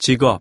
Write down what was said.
직업